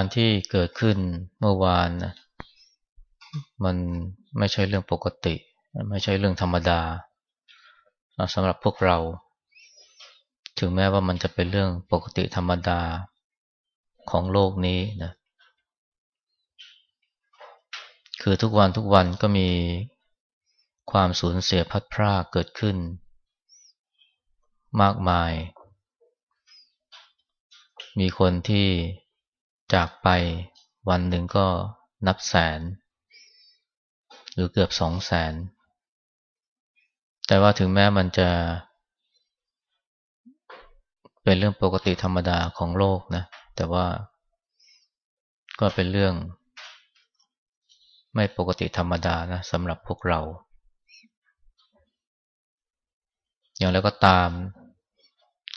การณ์ที่เกิดขึ้นเมื่อวานนะมันไม่ใช่เรื่องปกติ ไม่ใช่เรื่องธรรมดาสำหรับพวกเรา ถึงแม้ว่ามันจะเป็นเรื่องปกติธรรมดาของโลกนี้นะคือทุกวันทุกวันก็มีความสูญเสียพัดพรากเกิดขึ้น มากมาย มีคนที่ จากไปวันหนึ่งก็นับแสน หรือเกือบสองแสน แต่ว่าถึงแม้มันจะ เป็นเรื่องปกติธรรมดาของโลกนะ แต่ว่าก็เป็นเรื่อง ไม่ปกติธรรมดานะสำหรับพวกเรา อย่างแล้วก็ตาม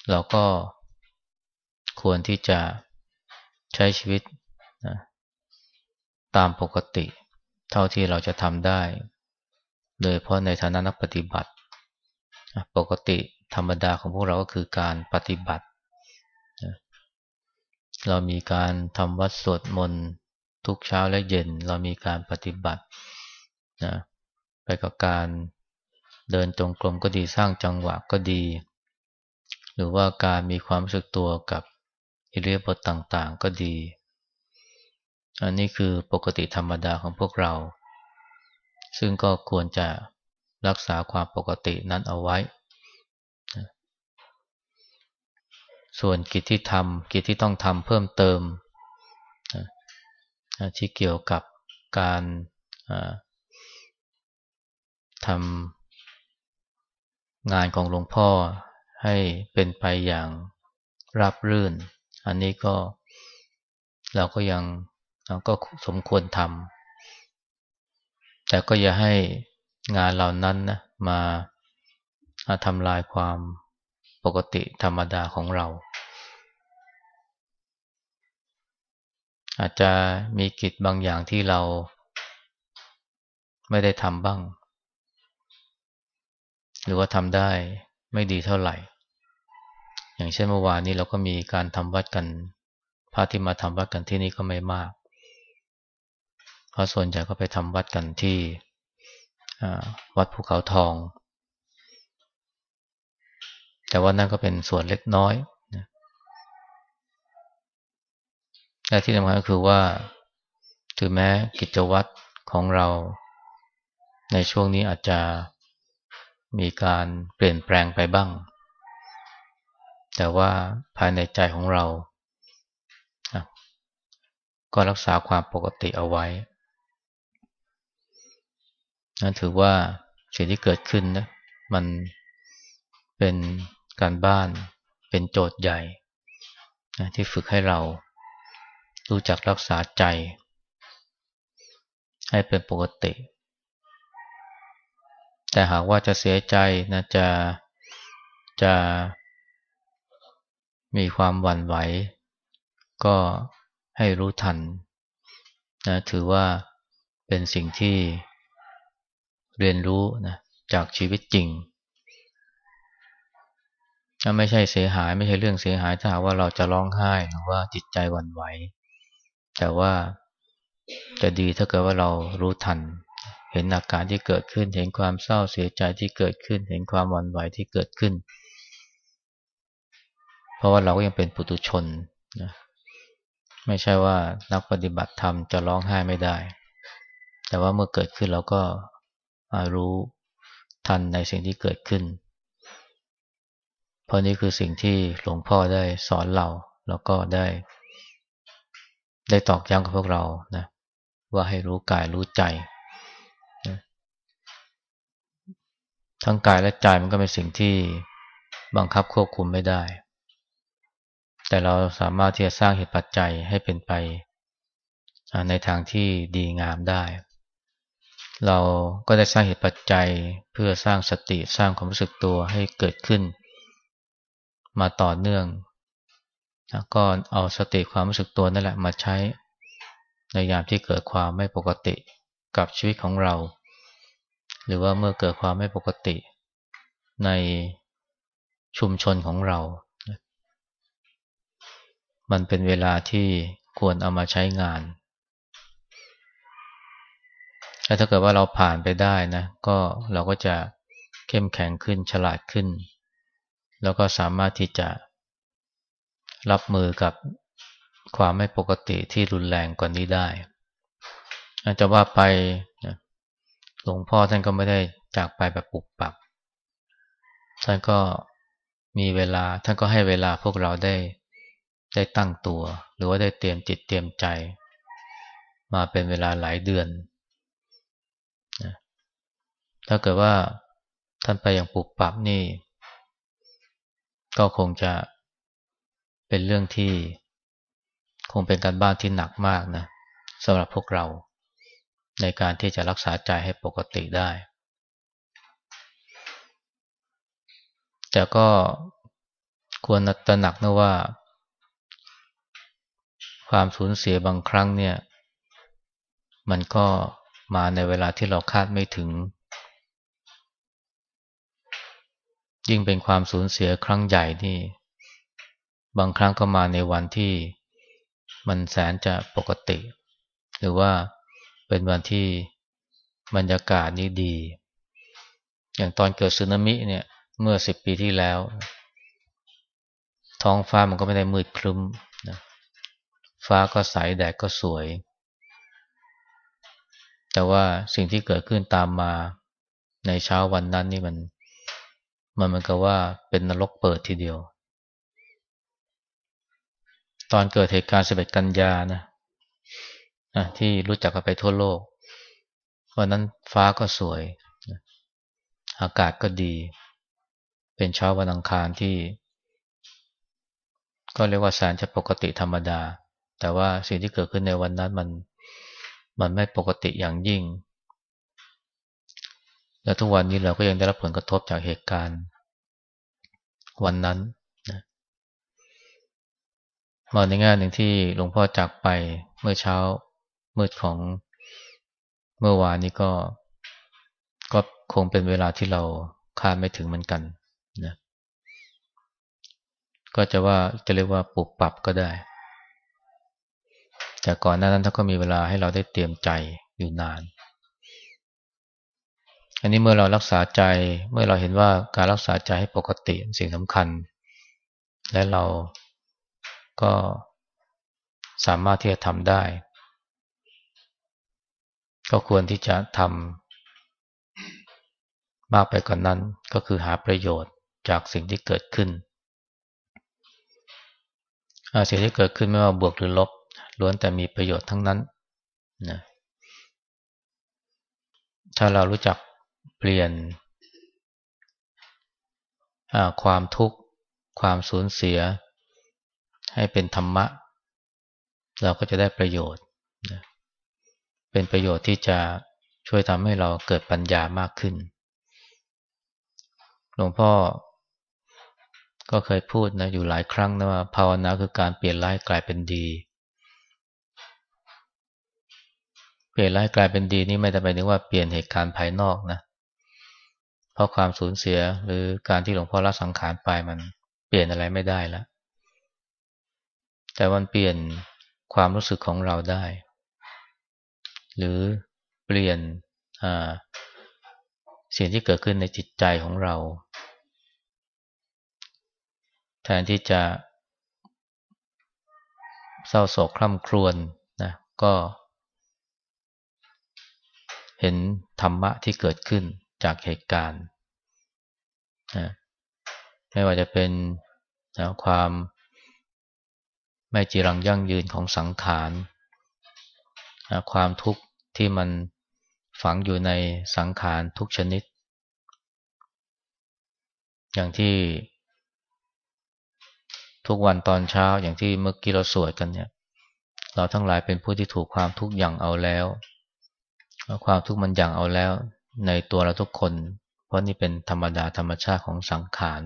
เราก็ควรที่จะ ใช้ชีวิตนะตามปกติ เท่าที่เราจะทำได้ โดยเพราะในฐานะนักปฏิบัติ ปกติธรรมดาของพวกเราก็คือการปฏิบัติ เรามีการทำวัดสวดมนต์ทุกเช้าและเย็น เรามีการปฏิบัตินะไปกับการเดินจงกรมก็ดีสร้างจังหวะก็ดี หรือว่าการมีความรู้สึกตัวกับ อิเลียบทต่างๆ ก็ดี อันนี้คือปกติธรรมดาของพวกเรา ซึ่งก็ควรจะรักษาความปกตินั้นเอาไว้ ส่วนกิจที่ทำกิจที่ต้องทำเพิ่มเติมที่เกี่ยวกับการทำงานของหลวงพ่อให้เป็นไปอย่างราบรื่น อันนี้ก็เราก็ยังเราก็สมควรทำแต่ก็อย่าให้งานเหล่านั้นนะมาทำลายความปกติธรรมดาของเรา อาจจะมีกิจบางอย่างที่เราไม่ได้ทำบ้าง หรือว่าทำได้ไม่ดีเท่าไหร่ อย่างเช่นเมื่อวานนี้เราก็มีการทำวัดกันพระที่มาทำวัดกันที่นี่ก็ไม่มากเพราะส่วนใหญ่ก็ไปทำวัดกันที่วัดภูเขาทอง แต่ว่านั่นก็เป็นส่วนเล็กน้อยและที่สำคัญก็คือว่า ถึงแม้กิจวัตรของเรา ในช่วงนี้อาจจะมีการเปลี่ยนแปลงไปบ้าง แต่ว่าภายในใจของเรา ก็รักษาความปกติเอาไว้นั่นถือว่าสิ่งที่เกิดขึ้นนะมันเป็นการบ้านเป็นโจทย์ใหญ่ที่ฝึกให้เรารู้จักรักษาใจ ให้เป็นปกติ แต่หากว่าจะเสียใจนะจะจะ มีความหวั่นไหว ก็ให้รู้ทันนะถือว่าเป็นสิ่งที่เรียนรู้นะจากชีวิตจริงไม่ใช่เสียหายไม่ใช่เรื่องเสียหายถ้าหากว่าเราจะร้องไห้หรือว่าจิตใจหวั่นไหว แต่ว่าจะดีถ้าเกิดว่าเรารู้ทัน เห็นอาการที่เกิดขึ้น เห็นความเศร้าเสียใจที่เกิดขึ้น เห็นความหวั่นไหวที่เกิดขึ้น ราะว่าเราก็ยังเป็นปุถุชนนะไม่ใช่ว่านักปฏิบัติธรรมจะร้องไห้ไม่ได้ แต่ว่าเมื่อเกิดขึ้นเราก็รู้ทันในสิ่งที่เกิดขึ้น เพราะนี้คือสิ่งที่หลวงพ่อได้สอนเรา แล้วก็ได้ ได้ตอกย้ำกับพวกเรานะว่าให้รู้กายรู้ใจนะทั้งกายและใจมันก็เป็นสิ่งที่บังคับควบคุมไม่ได้ แต่เราสามารถที่จะสร้างเหตุปัจจัยให้เป็นไป ในทางที่ดีงามได้ เราก็ได้สร้างเหตุปัจจัยเพื่อสร้างสติสร้างความรู้สึกตัวให้เกิดขึ้น มาต่อเนื่องแล้วก็เอาสติความรู้สึกตัวนั่นแหละมาใช้ในยามที่เกิดความไม่ปกติกับชีวิตของเรา หรือว่าเมื่อเกิดความไม่ปกติในชุมชนของเรา มันเป็นเวลาที่ควรเอามาใช้งานแต่ถ้าเกิดว่าเราผ่านไปได้นะ ก็เราก็จะเข้มแข็งขึ้นฉลาดขึ้น แล้วก็สามารถที่จะรับมือกับความไม่ปกติที่รุนแรงกว่านี้ได้อาจจะว่าไปหลวงพ่อท่านก็ไม่ได้จากไปแบบปุบปับ ท่านก็มีเวลาท่านก็ให้เวลาพวกเราได้ ได้ตั้งตัว หรือว่าได้เตรียมจิตเตรียมใจ มาเป็นเวลาหลายเดือนถ้าเกิดว่าท่านไปอย่างปุบปับนี่ ก็คงจะเป็นเรื่องที่คงเป็นการบ้านที่หนักมากนะสำหรับพวกเรา ในการที่จะรักษาใจให้ปกติได้ แต่ก็ควรตระหนักนะว่า ความสูญเสียบางครั้งเนี่ย มันก็มาในเวลาที่เราคาดไม่ถึง ยิ่งเป็นความสูญเสียครั้งใหญ่นี่ บางครั้งก็มาในวันที่มันแสนจะปกติ หรือว่าเป็นวันที่บรรยากาศนี้ดี อย่างตอนเกิดสึนามิเนี่ยเมื่อสิบปีที่แล้ว ท้องฟ้ามันก็ไม่ได้มืดครึ้ม ฟ้าก็ใสแดดก็สวย แต่ว่าสิ่งที่เกิดขึ้นตามมาในเช้าวันนั้นนี่มัน มันเหมือนกับว่าเป็นนรกเปิดทีเดียว ตอนเกิดเหตุการณ์ 11 กันยานะนะที่รู้จักกันไปทั่วโลกวันนั้นฟ้าก็สวย อากาศก็ดี เป็นเช้าวันอังคารที่ ก็เรียกว่าแสนจะปกติธรรมดา แต่ว่าสิ่งที่เกิดขึ้นในวันนั้นมันมันไม่ปกติอย่างยิ่ง และทุกวันนี้เราก็ยังได้รับผลกระทบจากเหตุการณ์ วันนั้นนะมาในแง่หนึ่งที่หลวงพ่อจากไปเมื่อเช้ามืดของเมื่อวานนี้ก็ ก็คงเป็นเวลาที่เราคาดไม่ถึงเหมือนกันนะก็จะว่าจะเรียกว่าปรับปรับก็ได้ แต่ก่อนหน้านั้นท่านก็มีเวลาให้เราได้เตรียมใจอยู่นาน อันนี้เมื่อเรารักษาใจเมื่อเราเห็นว่าการรักษาใจให้ปกติสิ่งสำคัญ และเราก็สามารถที่จะทำได้ ก็ควรที่จะทำมากไปกว่านนั้นก็คือหาประโยชน์จากสิ่งที่เกิดขึ้นสิ่งที่เกิดขึ้นไม่ว่าบวกหรือลบ ล้วนแต่มีประโยชน์ทั้งนั้นนะถ้าเรารู้จักเปลี่ยนความทุกข์ ความสูญเสีย ให้เป็นธรรมะ เราก็จะได้ประโยชน์เป็นประโยชน์ที่จะช่วยทำให้เราเกิดปัญญามากขึ้น หลวงพ่อก็เคยพูดนะอยู่หลายครั้งนะว่าภาวนาคือการเปลี่ยนร้ายกลายเป็นดี เปลี่ยนร้ายกลายเป็นดีนี่ไม่ได้หมายถึงว่าเปลี่ยนเหตุการณ์ภายนอกนะ เพราะความสูญเสียหรือการที่หลวงพ่อละสังขารไปมันเปลี่ยนอะไรไม่ได้แล้ว แต่มันเปลี่ยนความรู้สึกของเราได้ หรือเปลี่ยนสิ่งที่เกิดขึ้นในจิตใจของเรา แทนที่จะเศร้าโศกคร่ำครวญนะก็ เห็นธรรมะที่เกิดขึ้นจากเหตุการณ์นะไม่ว่าจะเป็นนะความไม่จีรังยั่งยืนของสังขารความทุกข์ที่มันฝังอยู่ในสังขารทุกชนิด อย่างที่ทุกวันตอนเช้าอย่างที่เมื่อกี้เราสวดกันเนี่ย เราทั้งหลายเป็นผู้ที่ถูกความทุกข์อย่างเอาแล้ว ความทุกข์มันอย่างเอาแล้ว ในตัวเราทุกคน เพราะนี่เป็นธรรมดาธรรมชาติของสังขาร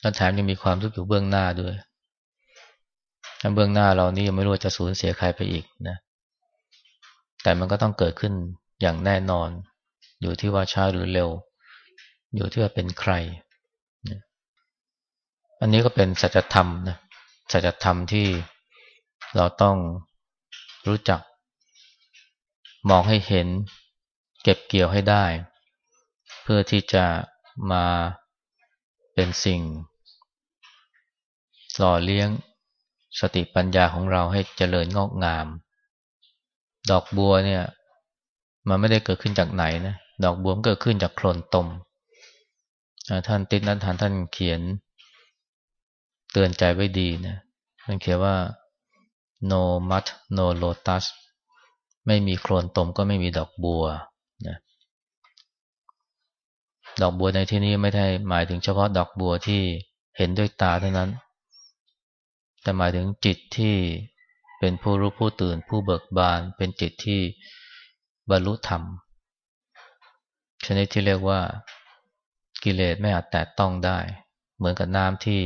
แล้วแถมยังมีความทุกข์อยู่เบื้องหน้าด้วยเบื้องหน้าเรานี่ยังไม่รู้จะสูญเสียใครไปอีกนะ แต่มันก็ต้องเกิดขึ้นอย่างแน่นอน อยู่ที่ว่าช้าหรือเร็ว อยู่ที่ว่าเป็นใคร อันนี้ก็เป็นสัจธรรมนะ สัจธรรมที่เราต้องรู้จัก มองให้เห็น เก็บเกี่ยวให้ได้ เพื่อที่จะมาเป็นสิ่งหล่อเลี้ยงสติปัญญาของเราให้เจริญงอกงาม ดอกบัวเนี่ย มันไม่ได้เกิดขึ้นจากไหนนะ ดอกบัวมันเกิดขึ้นจากโคลนตม ท่านติดนั้นท่านท่านเขียน เตือนใจไว้ดีนะ ท่านเขียนว่า no mud no lotus ไม่มีโคลนตมก็ไม่มีดอกบัวนะดอกบัวในที่นี้ไม่ได้หมายถึงเฉพาะดอกบัวที่เห็นด้วยตาเท่านั้น แต่หมายถึงจิตที่เป็นผู้รู้ผู้ตื่นผู้เบิกบาน เป็นจิตที่บรรลุธรรม ชนิดที่เรียกว่ากิเลสไม่อาจแตะต้องได้ เหมือนกับน้ำที่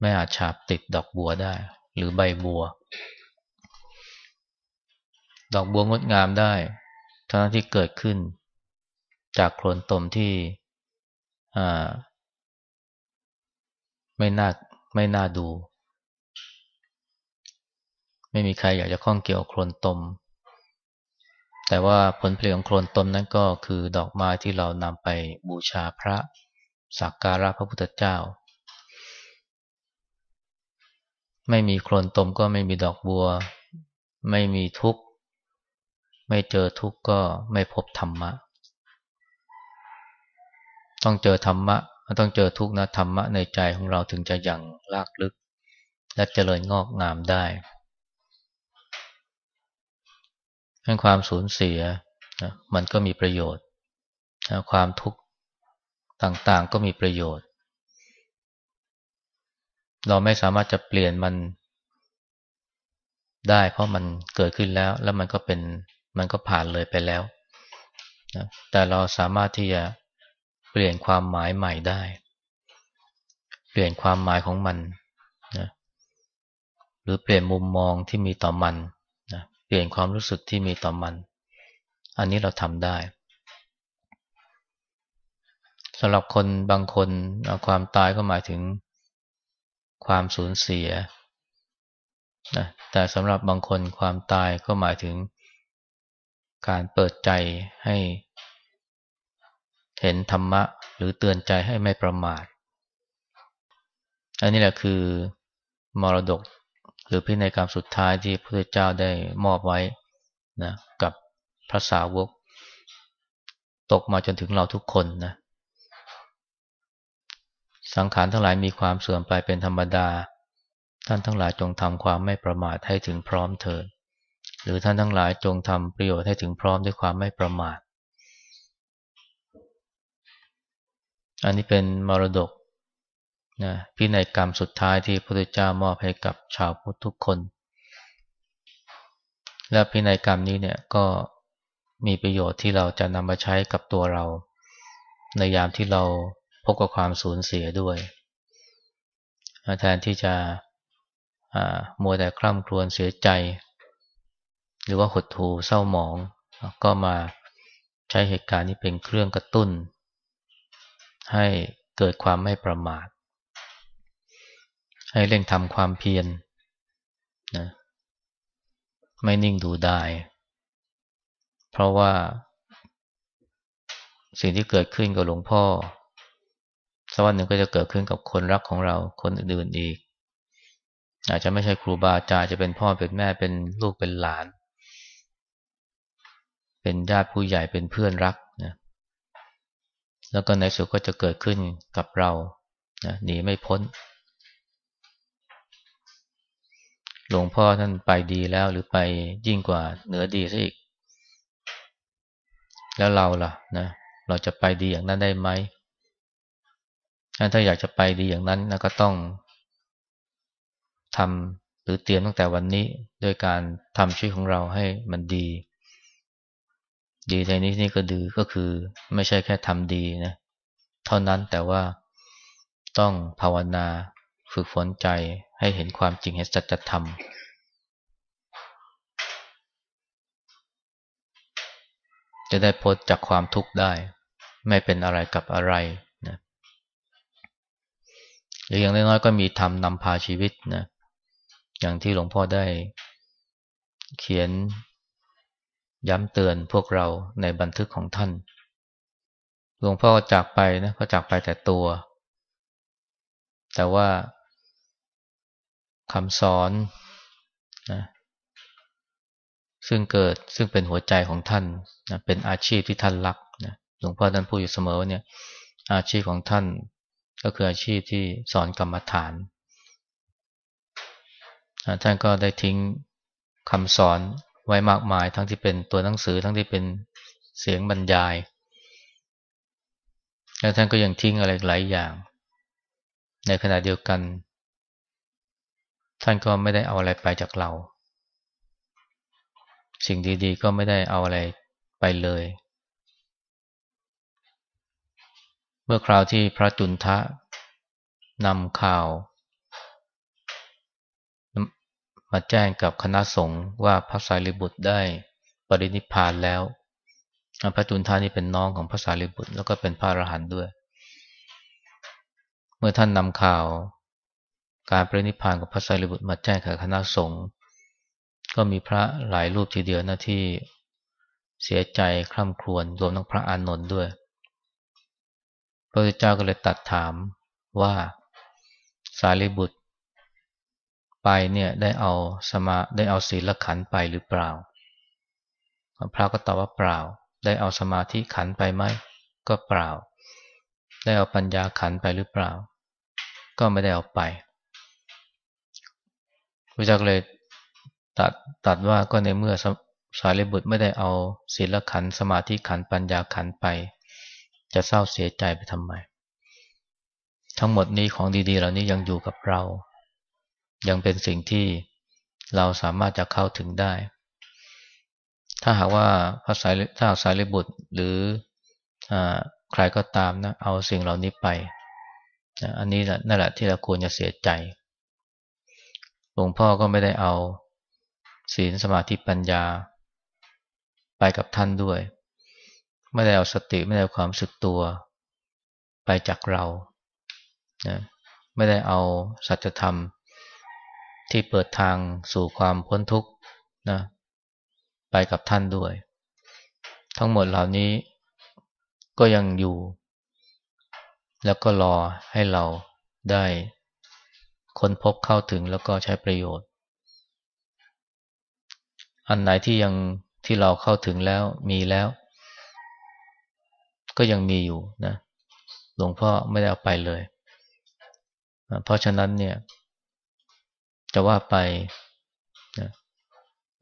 ไม่อาจฉาบติดดอกบัวได้ หรือใบบัว ดอกบัวงดงามได้ทั้งที่เกิดขึ้น จากโคลนตมที่ไม่น่าไม่น่าดู ไม่มีใครอยากจะข้องเกี่ยวโคลนตม แต่ว่าผลผลิตของโคลนตมนั้นก็คือดอกไม้ที่เรานำไปบูชาพระสักการะพระพุทธเจ้า ไม่มีโคลนตมก็ไม่มีดอกบัว ไม่มีทุกข์ ไม่เจอทุกข์ก็ไม่พบธรรมะ ต้องเจอธรรมะต้องเจอทุกข์นะธรรมะในใจของเราถึงจะยังลากลึก และเจริญงอกงามได้ให้ความสูญเสียนะมันก็มีประโยชน์นะความทุกข์ต่างๆก็มีประโยชน์ เราไม่สามารถจะเปลี่ยนมันได้ เพราะมันเกิดขึ้นแล้ว แล้วมันก็เป็น มันก็ผ่านเลยไปแล้วนะแต่เราสามารถที่จะเปลี่ยนความหมายใหม่ได้ เปลี่ยนความหมายของมันนะหรือเปลี่ยนมุมมองที่มีต่อมันนะเปลี่ยนความรู้สึกที่มีต่อมัน อันนี้เราทำได้สำหรับคนบางคนความตายก็หมายถึงความสูญเสียนะแต่สำหรับบางคนความตายก็หมายถึง การเปิดใจให้ เห็นธรรมะ หรือเตือนใจให้ไม่ประมาท อันนี้แหละคือมรดก หรือพินัยกรรมสุดท้ายที่พระพุทธเจ้าได้มอบไว้นะกับพระสาวก ตกมาจนถึงเราทุกคนนะสังขารทั้งหลายมีความเสื่อมไปเป็นธรรมดา ท่านทั้งหลายจงทำความไม่ประมาทให้ถึงพร้อมเถิด หรือท่านทั้งหลายจงทำประโยชน์ให้ถึงพร้อมด้วยความไม่ประมาท อันนี้เป็นมรดกนะพินัยกรรมสุดท้ายที่พระพุทธเจ้ามอบให้กับชาวพุทธทุกคน และพินัยกรรมนี้เนี่ยก็มีประโยชน์ที่เราจะนำมาใช้กับตัวเรา ในยามที่เราพบกับความสูญเสียด้วยแทนที่จะมัวแต่คร่ำครวญเสียใจ หรือว่าหดหู่เศร้าหมอง ก็มาใช้เหตุการณ์นี้เป็นเครื่องกระตุ้น ให้เกิดความไม่ประมาท ให้เร่งทำความเพียรนะไม่นิ่งดูได้ เพราะว่า สิ่งที่เกิดขึ้นกับหลวงพ่อสักวันหนึ่งก็จะเกิดขึ้นกับคนรักของเราคนอื่นอีก อาจจะไม่ใช่ครูบาอาจารย์จะเป็นพ่อเป็นแม่เป็นลูกเป็นหลาน เป็นญาติผู้ใหญ่เป็นเพื่อนรักนะแล้วก็ในสุดก็จะเกิดขึ้นกับเรานะหนีไม่พ้น หลวงพ่อท่านไปดีแล้วหรือไปยิ่งกว่าเหนือดีซะอีก แล้วเราล่ะนะเราจะไปดีอย่างนั้นได้ไหม ถ้าอยากจะไปดีอย่างนั้นนะก็ต้องทำหรือเตรียมตั้งแต่วันนี้ด้วยการทำชีวิตของเราให้มันดี ดีในนี้นี่ก็ดือก็คือไม่ใช่แค่ทำดีนะ เท่านั้นแต่ว่าต้องภาวนาฝึกฝนใจให้เห็นความจริงเห็นสัจธรรม จะได้พ้นจากความทุกข์ได้ ไม่เป็นอะไรกับอะไรนะหรืออย่างน้อยๆก็มีธรรมนำพาชีวิตนะอย่างที่หลวงพ่อได้เขียน ย้ำเตือนพวกเราในบันทึกของท่าน หลวงพ่อจากไปนะก็จากไปแต่ตัว แต่ว่าคำสอนนะซึ่งเกิดซึ่งเป็นหัวใจของท่านนะเป็นอาชีพที่ท่านรักนะหลวงพ่อท่านพูดอยู่เสมอว่าเนี่ยอาชีพของท่านก็คืออาชีพที่สอนกรรมฐาน ท่านก็ได้ทิ้งคำสอน ไว้มากมาย ทั้งที่เป็นตัวหนังสือทั้งที่เป็นเสียงบรรยาย แล้วท่านก็ยังทิ้งอะไรหลายอย่าง ในขณะเดียวกัน ท่านก็ไม่ได้เอาอะไรไปจากเรา สิ่งดีๆ ก็ไม่ได้เอาอะไรไปเลย เมื่อคราวที่พระจุนทะนำข่าว มาแจ้งกับคณะสงฆ์ว่าพระสารีบุตรได้ปรินิพพานแล้ว พระจุนทานี่เป็นน้องของพระสารีบุตร แล้วก็เป็นพระอรหันต์ด้วย เมื่อท่านนำข่าวการปรินิพพานของพระสารีบุตรมาแจ้งกับคณะสงฆ์ก็มีพระหลายรูปทีเดียวนะที่เสียใจคร่ำครวญรวมทั้งพระอานนท์ด้วย พระเจ้าก็เลยตัดถามว่าสารีบุตร ไปเนี่ยได้เอาสมาได้เอาศีลขันไปหรือเปล่า พระก็ตอบว่าเปล่า ได้เอาสมาธิขันไปไหมก็เปล่า ได้เอาปัญญาขันไปหรือเปล่า ก็ไม่ได้เอาไปพระเจ้าเลยตัดตัดว่าก็ในเมื่อสารีบุตรไม่ได้เอาศีลขันสมาธิขันปัญญาขันไป จะเศร้าเสียใจไปทำไม ทั้งหมดนี้ของดีๆ เหล่านี้ยังอยู่กับเรา ยังเป็นสิ่งที่เราสามารถจะเข้าถึงได้ ถ้าหากว่าพระสายถ้าสายลิบุตรหรืออใครก็ตามนะเอาสิ่งเหล่านี้ไปอันนี้นั่นแหละที่เราควรจะเสียใจ หลวงพ่อก็ไม่ได้เอาศีลสมาธิปัญญา ไปกับท่านด้วย ไม่ได้เอาสติไม่ได้เอาความสึกตัว ไปจากเรานะไม่ได้เอาสัจธรรม ที่เปิดทางสู่ความพ้นทุกข์นะไปกับท่านด้วย ทั้งหมดเหล่านี้ก็ยังอยู่ แล้วก็รอให้เราได้ค้นพบเข้าถึงแล้วก็ใช้ประโยชน์ อันไหนที่ยังที่เราเข้าถึงแล้วมีแล้ว ก็ยังมีอยู่นะหลวงพ่อไม่ได้เอาไปเลย เพราะฉะนั้นเนี่ย จะว่าไปนะ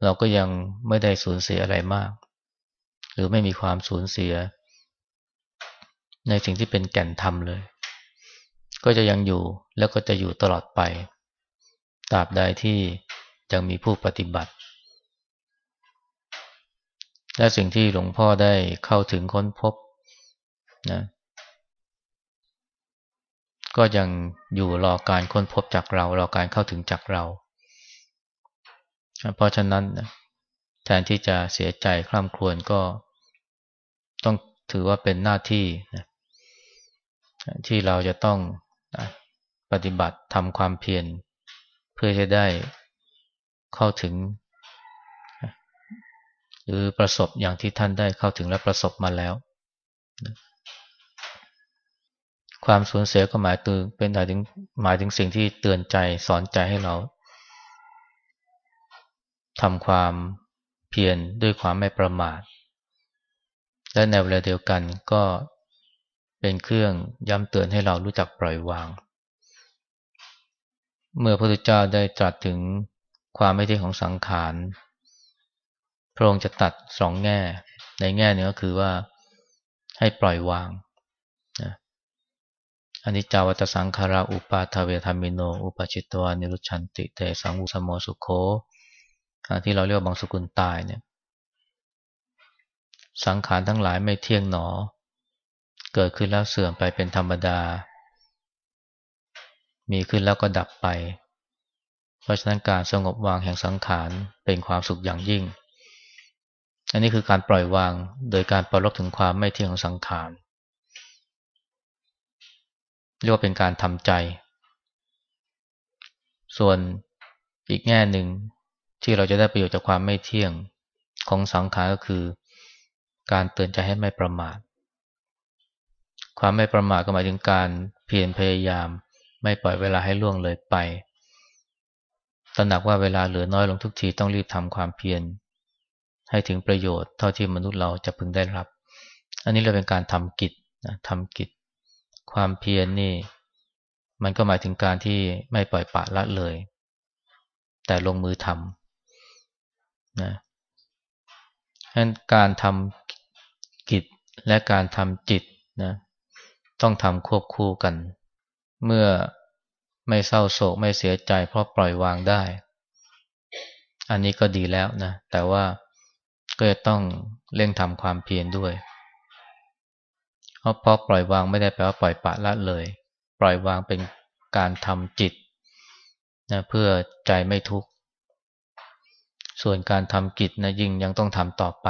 เราก็ยังไม่ได้สูญเสียอะไรมาก หรือไม่มีความสูญเสีย ในสิ่งที่เป็นแก่นธรรมเลย ก็จะยังอยู่แล้วก็จะอยู่ตลอดไปตราบใดที่ยังมีผู้ปฏิบัติ และสิ่งที่หลวงพ่อได้เข้าถึงค้นพบนะ ก็ยังอยู่รอการค้นพบจากเรา รอการเข้าถึงจากเรา เพราะฉะนั้นแทนที่จะเสียใจคร่ำครวญก็ต้องถือว่าเป็นหน้าที่นะที่เราจะต้องปฏิบัติทำความเพียรเพื่อจะได้เข้าถึง หรือประสบอย่างที่ท่านได้เข้าถึงและประสบมาแล้ว ความสูญเสียก็หมายถึงเป็นหมายถึงหมายถึงสิ่งที่เตือนใจสอนใจให้เราทำความเพียรด้วยความไม่ประมาท และในเวลาเดียวกันก็เป็นเครื่องย้ำเตือนให้เรารู้จักปล่อยวาง เมื่อพระพุทธเจ้าได้ตรัสถึงความไม่เที่ยงของสังขาร พระองค์จะตัดสองแง่ ในแง่หนึ่งก็คือว่าให้ปล่อยวาง อันิจจาวัตสังขาราอุปาทเวธรรมิโน อุปจิตวานิรุชันติเตสังวุสโมสุโคที่เราเรียกว่าบางสกุลตายเนี่ย สังขารทั้งหลายไม่เที่ยงหนอ เกิดขึ้นแล้วเสื่อมไปเป็นธรรมดา มีขึ้นแล้วก็ดับไป เพราะฉะนั้นการสงบวางแห่งสังขารเป็นความสุขอย่างยิ่ง อันนี้คือการปล่อยวางโดยการปลดล็อกถึงความไม่เที่ยงของสังขาร เรียกว่าเป็นการทำใจ ส่วนอีกแง่หนึ่งที่เราจะได้ประโยชน์จากความไม่เที่ยงของสังขารก็คือ การเตือนใจให้ไม่ประมาท ความไม่ประมาทก็หมายถึงการเพียรพยายาม ไม่ปล่อยเวลาให้ล่วงเลยไป ตระหนักว่าเวลาเหลือน้อยลงทุกทีต้องรีบทำความเพียรให้ถึงประโยชน์เท่าที่มนุษย์เราจะพึงได้รับ อันนี้เราเป็นการทำกิจนะทำกิจ ความเพียรนนี่ มันก็หมายถึงการที่ไม่ปล่อยปละละเลย แต่ลงมือทำนะฉะนั้นการทำกิจและการทำจิตนะต้องทำควบคู่กัน เมื่อไม่เศร้าโศกไม่เสียใจ เพราะปล่อยวางได้ อันนี้ก็ดีแล้วนะ แต่ว่าก็จะต้องเร่งทำความเพียรด้วย เพราะพอปล่อยวางไม่ได้แปลว่าปล่อยปะละเลย ปล่อยวางเป็นการทำจิตนะเพื่อใจไม่ทุกข์ส่วนการทำกิจนะยิ่งยังต้องทำต่อไป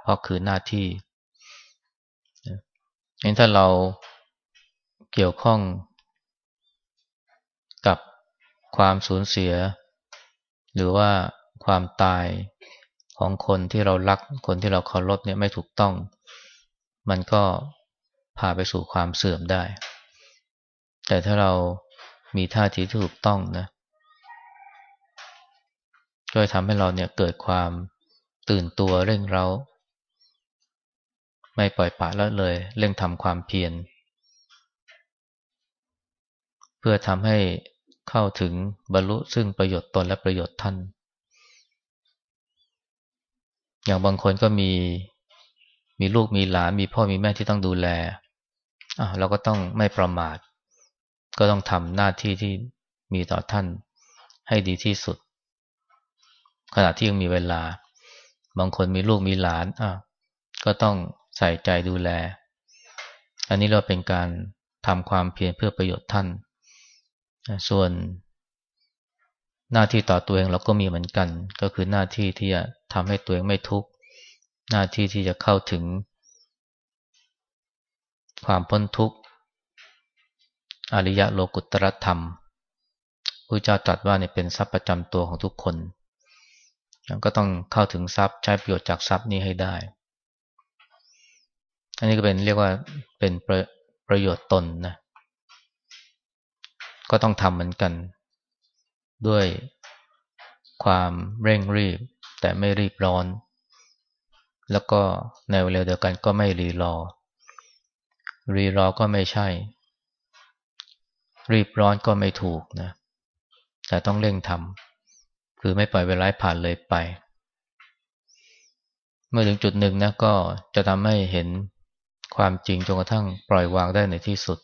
เพราะคือหน้าที่เห็นถ้าเราเกี่ยวข้องกับความสูญเสีย หรือว่าความตายของคนที่เรารักคนที่เราเคารพเนี่ยไม่ถูกต้อง มันก็ พาไปสู่ความเสื่อมได้ แต่ถ้าเรามีท่าทีที่ถูกต้องนะก็จะทำให้เราเนี่ยเกิดความตื่นตัวเร่งเราไม่ปล่อยปละละเลย เร่งทำความเพียรเพื่อทำให้เข้าถึงบรรลุซึ่งประโยชน์ตนและประโยชน์ท่าน อย่างบางคนก็มีมีลูกมีหลานมีพ่อมีแม่ที่ต้องดูแล เราก็ต้องไม่ประมาท ก็ต้องทำหน้าที่ที่มีต่อท่านให้ดีที่สุด ขณะที่ยังมีเวลา บางคนมีลูกมีหลานอะก็ต้องใส่ใจดูแล อันนี้เราเป็นการทำความเพียรเพื่อประโยชน์ท่าน ส่วนหน้าที่ต่อตัวเองเราก็มีเหมือนกัน ก็คือหน้าที่ที่จะทำให้ตัวเองไม่ทุกข์ หน้าที่ที่จะเข้าถึง ความพ้นทุกข์อริยะโลกุตตรธรรมพระเจ้าตรัสว่าเนี่ยเป็นทรัพย์ประจำตัวของทุกคนก็ต้องเข้าถึงทรัพย์ใช้ประโยชน์จากทรัพย์นี้ให้ได้ อันนี้ก็เป็นเรียกว่าเป็นประประโยชน์ตนนะ ก็ต้องทำเหมือนกัน ด้วยความเร่งรีบ แต่ไม่รีบร้อน แล้วก็ในเวลาเดียวกันก็ไม่รีรอ รีรอก็ไม่ใช่ รีบร้อนก็ไม่ถูกนะ แต่ต้องเร่งทำคือไม่ปล่อยเวลาผ่านเลยไป เมื่อถึงจุดหนึ่งนะก็จะทำให้เห็นความจริงจนกระทั่งปล่อยวางได้ในที่สุด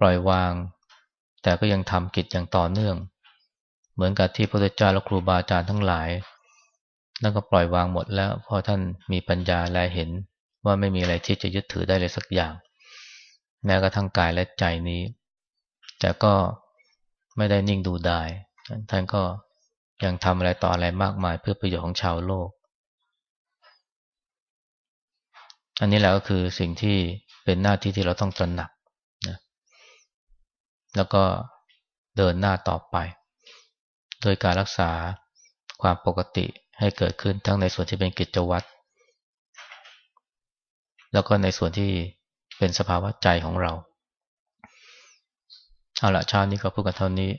ปล่อยวาง แต่ก็ยังทำกิจอย่างต่อเนื่อง เหมือนกับที่พระพุทธเจ้าและครูบาอาจารย์ทั้งหลายนั่นก็ปล่อยวางหมดแล้วเพราะท่านมีปัญญาและเห็น ว่าไม่มีอะไรที่จะยึดถือได้เลยสักอย่าง แม้กระทั่งกายและใจนี้ แต่ก็ไม่ได้นิ่งดูดายท่านก็ยังทำอะไรต่ออะไรมากมายเพื่อประโยชน์ของชาวโลก อันนี้แหละก็คือสิ่งที่เป็นหน้าที่ที่เราต้องตระหนักแล้วก็เดินหน้าต่อไป โดยการรักษาความปกติให้เกิดขึ้นทั้งในส่วนที่เป็นกิจวัตร แล้วก็ในส่วนที่เป็นสภาวะใจของเรา เอาละเช้านี้ก็พูดกันเท่านี้